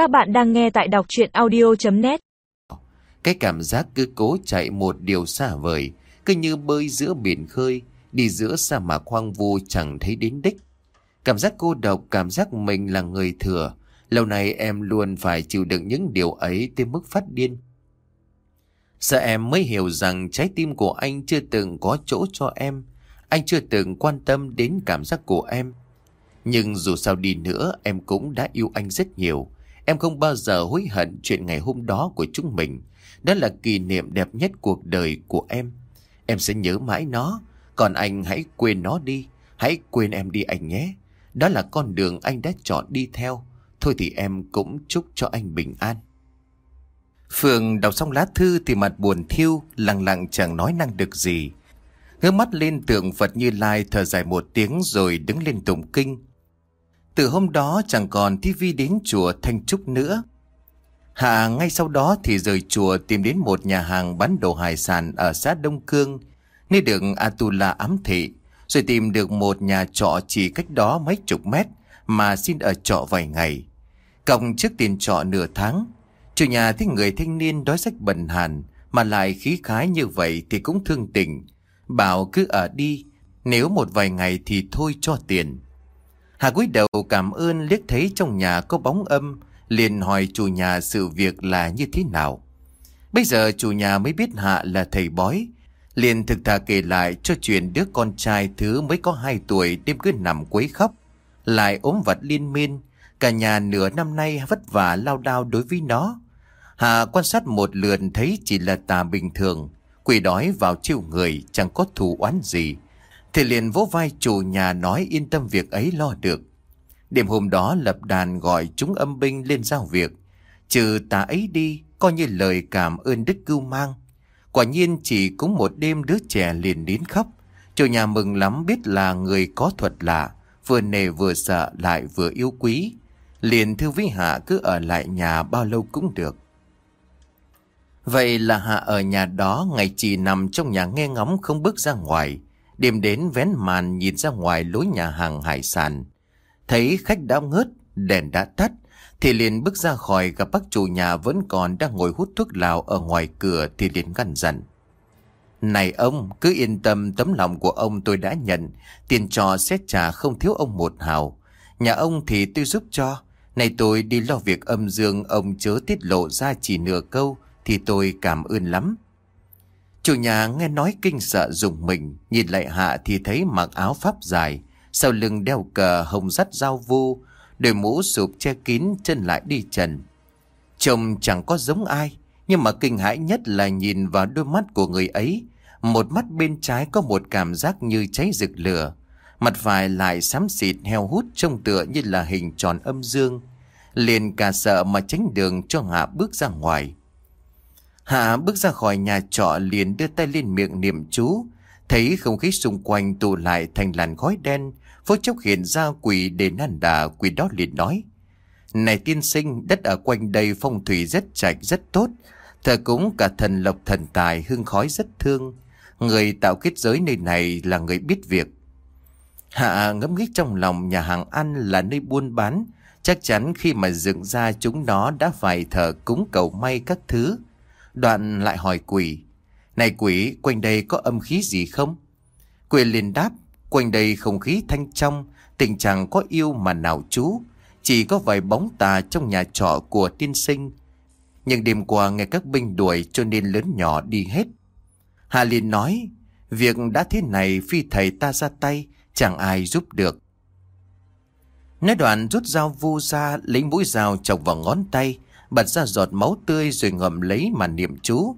Các bạn đang nghe tại đọc chuyện audio.net Cái cảm giác cứ cố chạy một điều xa vời, cứ như bơi giữa biển khơi, đi giữa sa mạc hoang vu chẳng thấy đến đích. Cảm giác cô độc, cảm giác mình là người thừa. Lâu nay em luôn phải chịu đựng những điều ấy tới mức phát điên. Sợ em mới hiểu rằng trái tim của anh chưa từng có chỗ cho em. Anh chưa từng quan tâm đến cảm giác của em. Nhưng dù sao đi nữa em cũng đã yêu anh rất nhiều. Em không bao giờ hối hận chuyện ngày hôm đó của chúng mình. Đó là kỷ niệm đẹp nhất cuộc đời của em. Em sẽ nhớ mãi nó. Còn anh hãy quên nó đi. Hãy quên em đi anh nhé. Đó là con đường anh đã chọn đi theo. Thôi thì em cũng chúc cho anh bình an. Phương đọc xong lá thư thì mặt buồn thiêu, lặng lặng chẳng nói năng được gì. Ngước mắt lên tượng Phật Như Lai thở dài một tiếng rồi đứng lên tụng kinh. Từ hôm đó chẳng còn tivi đến chùa Thanh Trúc nữa. Hạ ngay sau đó thì rời chùa tìm đến một nhà hàng bán đồ hải sản ở xã Đông Cương, nơi được Atula ám thị, rồi tìm được một nhà trọ chỉ cách đó mấy chục mét mà xin ở trọ vài ngày. Cộng trước tiền trọ nửa tháng, chủ nhà thấy người thanh niên đói sách bần hàn mà lại khí khái như vậy thì cũng thương tình. Bảo cứ ở đi, nếu một vài ngày thì thôi cho tiền. Hà cúi đầu cảm ơn liếc thấy trong nhà có bóng âm, liền hỏi chủ nhà sự việc là như thế nào. Bây giờ chủ nhà mới biết Hạ là thầy bói, liền thực thà kể lại cho chuyện đứa con trai thứ mới có 2 tuổi đêm cứ nằm quấy khóc, lại ốm vặt liên miên, cả nhà nửa năm nay vất vả lao đao đối với nó. Hạ quan sát một lượt thấy chỉ là tà bình thường, quỷ đói vào chiêu người chẳng có thù oán gì. Thì liền vỗ vai chủ nhà nói yên tâm việc ấy lo được. Đêm hôm đó lập đàn gọi chúng âm binh lên giao việc. Trừ tà ấy đi, coi như lời cảm ơn đức cưu mang. Quả nhiên chỉ cũng một đêm đứa trẻ liền đến khóc. Chủ nhà mừng lắm biết là người có thuật lạ, vừa nề vừa sợ lại vừa yêu quý. Liền thư với Hạ cứ ở lại nhà bao lâu cũng được. Vậy là Hạ ở nhà đó ngày chỉ nằm trong nhà nghe ngóng không bước ra ngoài. Đêm đến vén màn nhìn ra ngoài lối nhà hàng hải sản. Thấy khách đã ngớt, đèn đã tắt, thì liền bước ra khỏi gặp bác chủ nhà vẫn còn đang ngồi hút thuốc lào ở ngoài cửa thì liền ngăn dặn. Này ông, cứ yên tâm tấm lòng của ông tôi đã nhận, tiền trò xét trả không thiếu ông một hào. Nhà ông thì tôi giúp cho, này tôi đi lo việc âm dương ông chớ tiết lộ ra chỉ nửa câu thì tôi cảm ơn lắm. Chủ nhà nghe nói kinh sợ dùng mình, nhìn lại hạ thì thấy mặc áo pháp dài, sau lưng đeo cờ hồng dắt dao vu, đôi mũ sụp che kín chân lại đi trần. Trông chẳng có giống ai, nhưng mà kinh hãi nhất là nhìn vào đôi mắt của người ấy. Một mắt bên trái có một cảm giác như cháy rực lửa, mặt phải lại xám xịt heo hút trông tựa như là hình tròn âm dương. Liền cả sợ mà tránh đường cho Hạ bước ra ngoài. Hạ bước ra khỏi nhà trọ liền đưa tay lên miệng niệm chú, thấy không khí xung quanh tụ lại thành làn khói đen, Phó chốc hiện ra quỷ để năn đà quỷ đó liền nói. Này tiên sinh, đất ở quanh đây phong thủy rất trạch rất tốt. Thờ cúng cả thần lộc thần tài hương khói rất thương. Người tạo kết giới nơi này là người biết việc. Hạ ngẫm nghĩ trong lòng nhà hàng ăn là nơi buôn bán. Chắc chắn khi mà dựng ra chúng nó đã phải thờ cúng cầu may các thứ. Đoạn lại hỏi quỷ. Này quỷ, quanh đây có âm khí gì không? Quỷ liền đáp. Quanh đây không khí thanh trong, tình trạng có yêu mà nào chú. Chỉ có vài bóng tà trong nhà trọ của tiên sinh. Nhưng đêm qua nghe các binh đuổi cho nên lớn nhỏ đi hết. Hà liền nói, việc đã thế này phi thầy ta ra tay, chẳng ai giúp được. Nói đoạn rút dao vu ra, lấy mũi dao chọc vào ngón tay, bật ra giọt máu tươi rồi ngậm lấy mà niệm chú.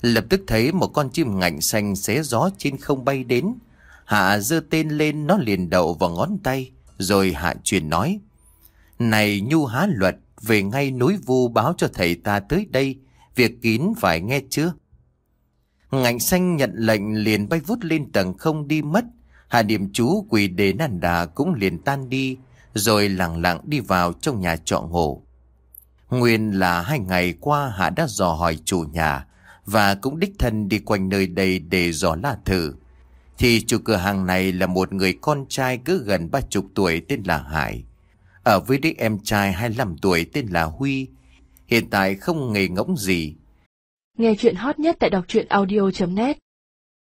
Lập tức thấy một con chim ngạnh xanh xé gió trên không bay đến, Hạ giơ tên lên nó liền đậu vào ngón tay, rồi Hạ truyền nói. Này nhu há luật, về ngay núi vu báo cho thầy ta tới đây, việc kín phải nghe chưa? Ngạnh xanh nhận lệnh liền bay vút lên tầng không đi mất, Hạ niệm chú quỳ đế nàn đà cũng liền tan đi, rồi lặng lặng đi vào trong nhà trọ ngủ. Nguyên là hai ngày qua Hạ đã dò hỏi chủ nhà, và cũng đích thân đi quanh nơi đây để dò la thử. Thì chủ cửa hàng này là một người con trai cứ gần ba chục tuổi tên là Hải. ở với đứa em trai 25 tuổi tên là Huy. Hiện tại không nghề ngỗng gì. Nghe chuyện hot nhất tại đọc truyện audio.net